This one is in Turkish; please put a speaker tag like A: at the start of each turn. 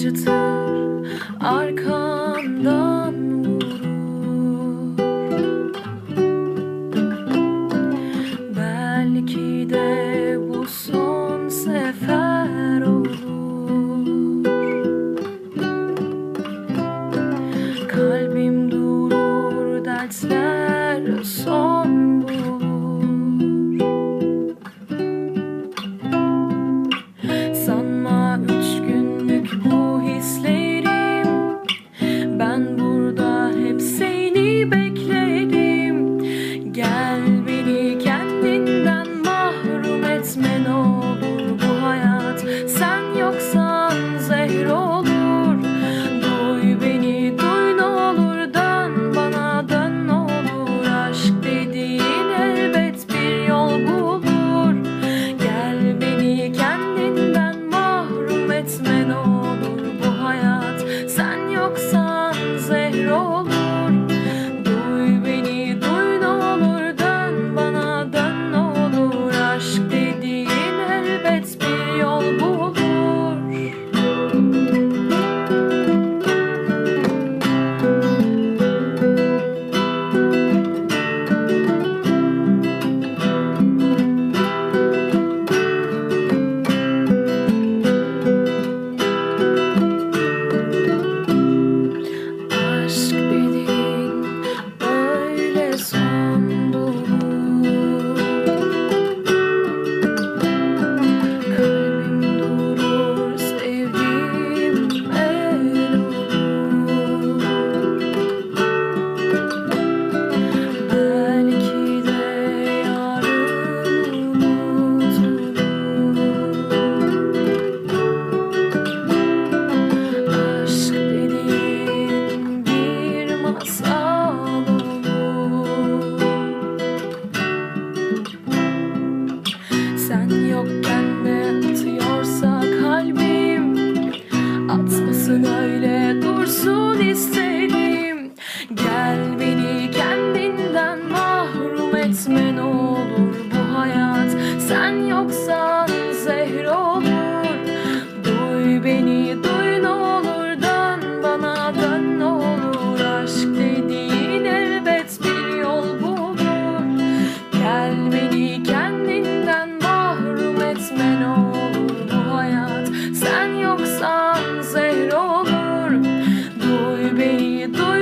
A: acıtır arkandan vurur. Belki de bu son sefer olur. Kalbim durur dertler. не той